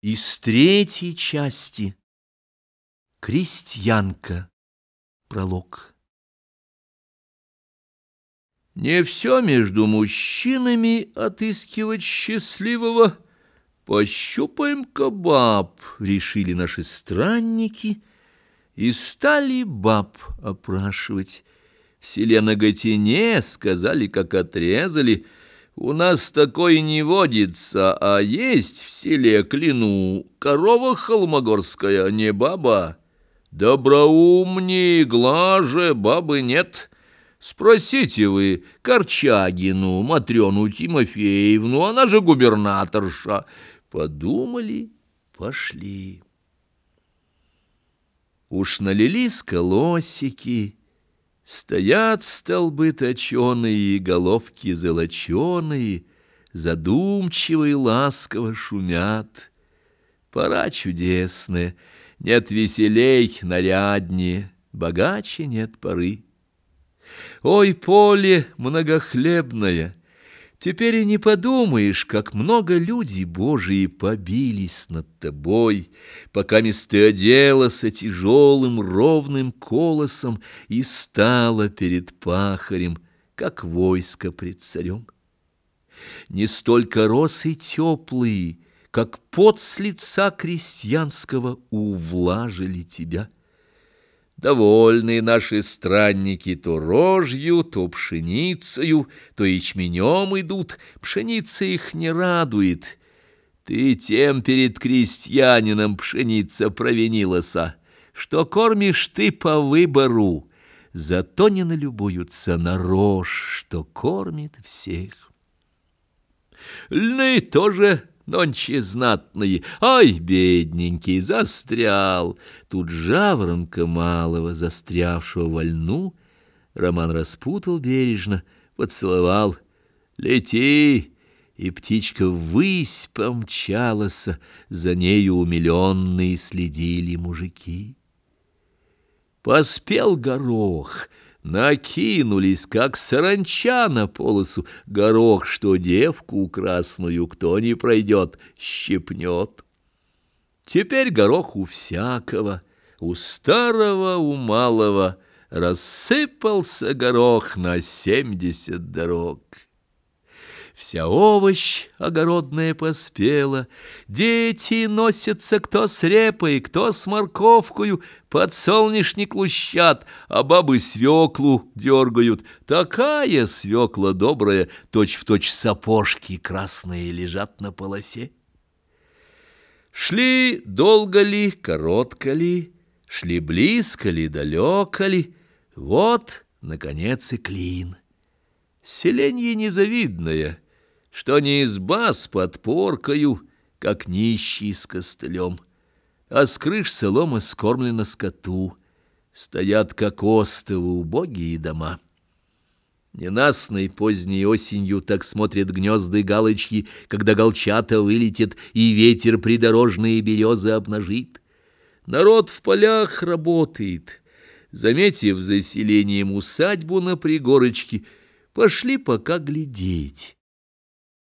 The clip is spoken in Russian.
Из третьей части Крестьянка. Пролог. Не все между мужчинами отыскивать счастливого. Пощупаем кабаб, решили наши странники, и стали баб опрашивать. В селе Наготине сказали, как отрезали — у нас такой не водится, а есть в селе, кляну, корова холмогорская, не баба. Доброумней, глаже бабы нет. Спросите вы Корчагину, Матрёну Тимофеевну, она же губернаторша. Подумали, пошли. Уж налились колосики, Стоят столбы точеные, головки золоченые, Задумчиво и ласково шумят. Пора чудесная, нет веселей, наряднее, Богаче нет поры. Ой, поле многохлебное, Теперь и не подумаешь, как много людей Божии побились над тобой, пока месты оделась тяжелым ровным колосом и стала перед пахарем, как войско пред царем. Не столько росы теплые, как пот с лица крестьянского увлажили тебя — Довольные наши странники то рожью, то пшеницею, то ячменем идут, пшеница их не радует. Ты тем перед крестьянином пшеница провинилася, что кормишь ты по выбору, зато не налюбуются на рожь, что кормит всех. Льны тоже нонче знатные, ай, бедненький, застрял. Тут жаворонка малого, застрявшего во льну, Роман распутал бережно, поцеловал. Лети! И птичка ввысь помчалась, за нею умиленные следили мужики. Поспел горох — Накинулись, как саранча на полосу, горох, что девку красную кто не пройдет, щепнет. Теперь горох у всякого, у старого, у малого, рассыпался горох на семьдесят дорог. Вся овощ огородная поспела, Дети носятся кто с репой, кто с морковкою, Подсолнечник лущат, а бабы свеклу дергают. Такая свекла добрая, точь-в-точь точь сапожки красные лежат на полосе. Шли долго ли, коротко ли, Шли близко ли, далеко ли, Вот, наконец, и клин. Селенье незавидное — что не изба с подпоркою, как нищий с костылем, а с крыш солома скормлена скоту, стоят, как остовы, убогие дома. Ненастной поздней осенью так смотрят гнезды галочки, когда голчата вылетит и ветер придорожные березы обнажит. Народ в полях работает. Заметив заселением усадьбу на пригорочке, пошли пока глядеть.